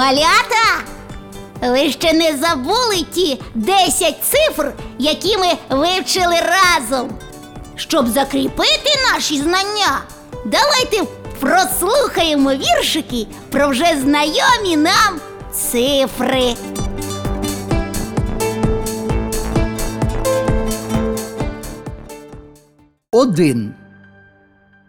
Малята! Ви ще не забули ті 10 цифр, які ми вивчили разом. Щоб закріпити наші знання, давайте прослухаємо віршики про вже знайомі нам цифри. Один.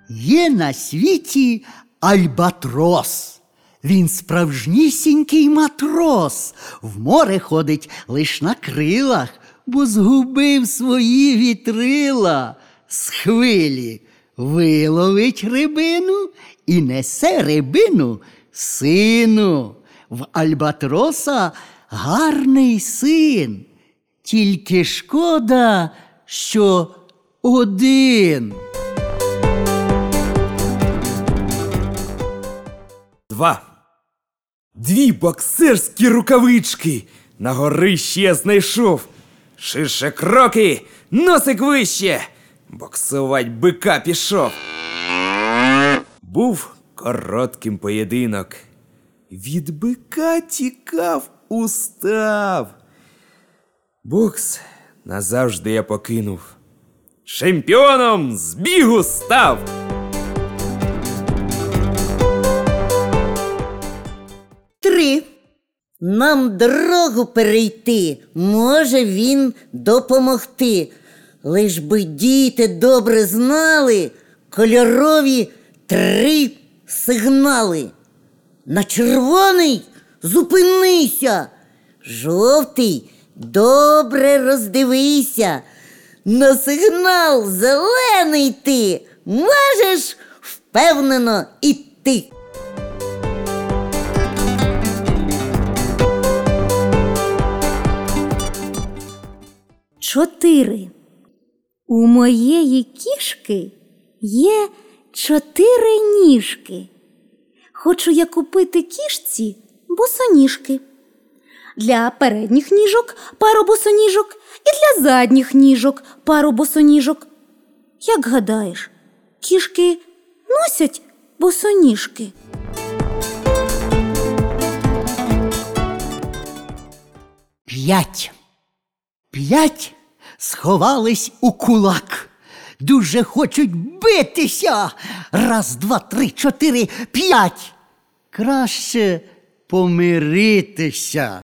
Є на світі альбатрос. Він справжнісінький матрос. В море ходить лиш на крилах, бо згубив свої вітрила. З хвилі виловить рибину і несе рибину сину. В альбатроса гарний син. Тільки шкода, що один. Два. Дві боксерські рукавички. На горищі я знайшов. Ширше кроки, носик вище. Боксувать бика пішов. Був коротким поєдинок. Від бика тікав устав. Бокс назавжди я покинув. Чемпіоном з бігу став. Нам дорогу перейти, може він допомогти. Лиш би діти добре знали кольорові три сигнали. На червоний зупинися. Жовтий добре роздивися. На сигнал зелений ти можеш впевнено іти. Чотири. У моєї кішки є чотири ніжки. Хочу я купити кішці босоніжки. Для передніх ніжок пару босоніжок і для задніх ніжок пару босоніжок. Як гадаєш, кішки носять босоніжки? П'ять. П'ять сховались у кулак. Дуже хочуть битися. Раз, два, три, чотири, п'ять. Краще помиритися.